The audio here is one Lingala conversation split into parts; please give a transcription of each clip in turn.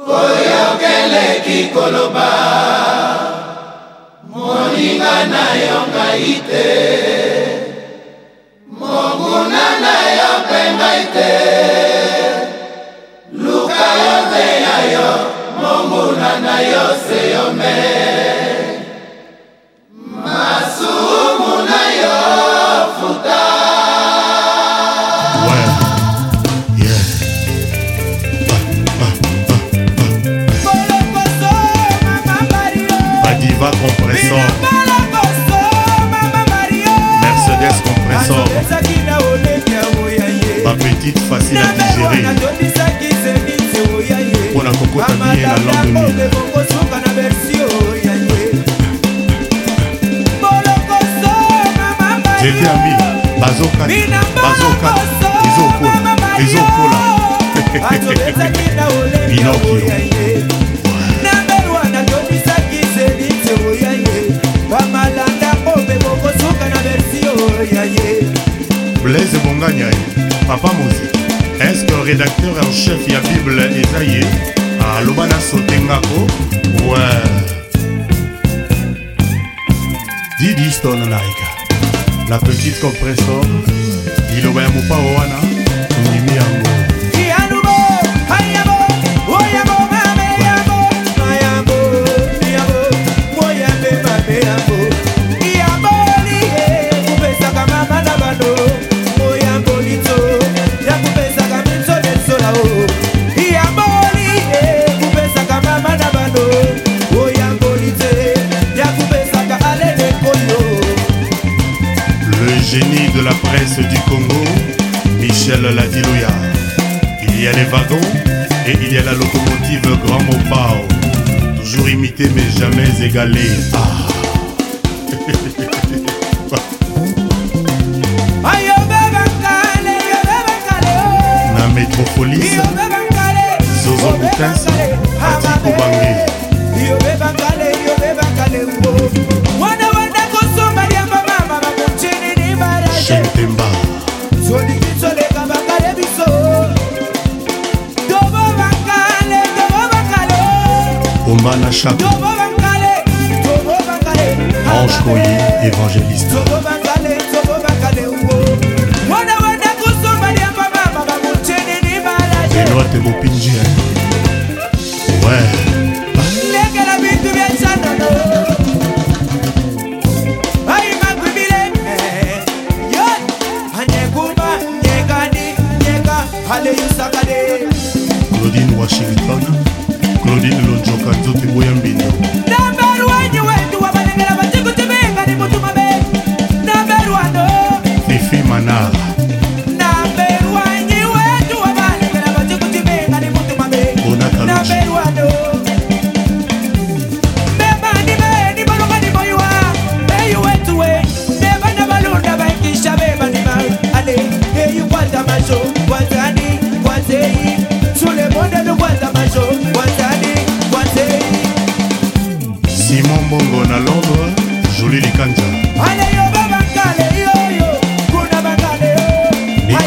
koyokeleki koloba moninga na yo ngai te monguna na yo mpe ngai te titre facile à digérer mpona kokota bien na langue jete ya mil bazokata ezokola ezokola pinokio bamalanda ope bokosuka na versio ya ye blaise bonganya ye Est-ce qu'un rédacteur en chef a bible eza à l'obana Tengako Ouais. Euh, didi stone la petite compresseur, il ya mon wana la presse du Congo, Michel Ladilouya. Il y a les wagons et il y a la locomotive Grand Mopao. Toujours imité mais jamais égalé. Ah. Na métropolis, etienne pemba solingi toleka bakale biso dobo bakale dobo bakale omana chap dobo bakale dobo bakale ange koye évangéliste dobo bakale dobo bakale mwana wanda kusumbali ya mama mama mutyenini balaje enoate mopinjie ouais claudine washington claudine lonjoka nzote boyambindo oh. fifi manara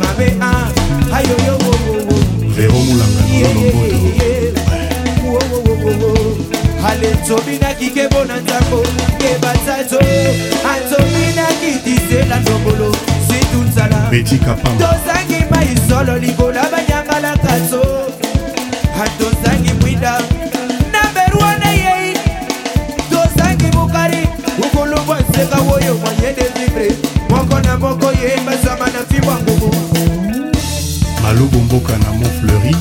mabe a ayoyo vero molanga nolomboto ale tobinaki kebo na nzambo ebatato atobinaki disela ndobolo situnzala tozangi mai solo libola banyangalaka to atozangi mwinda naberwana yei eh, eh. tozangi mokari ukolobwa nseka oyo mwanyede vibre moko na moko yeba mboka na fleuri hein?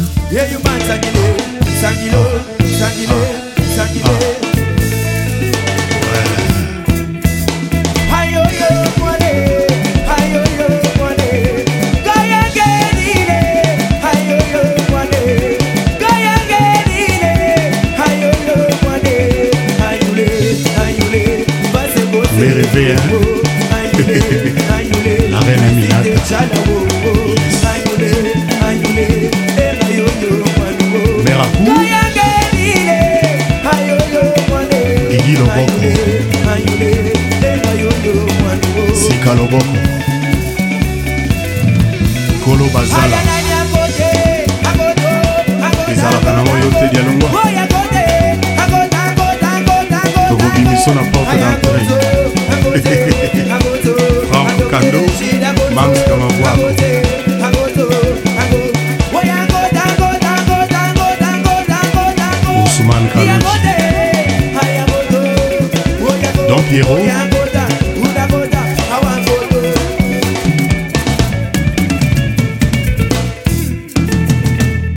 La reine igi loboko sika loboko kolo bazala ezalaka na moyo te dialongwa tokobimiso na porte d'entrée 牛。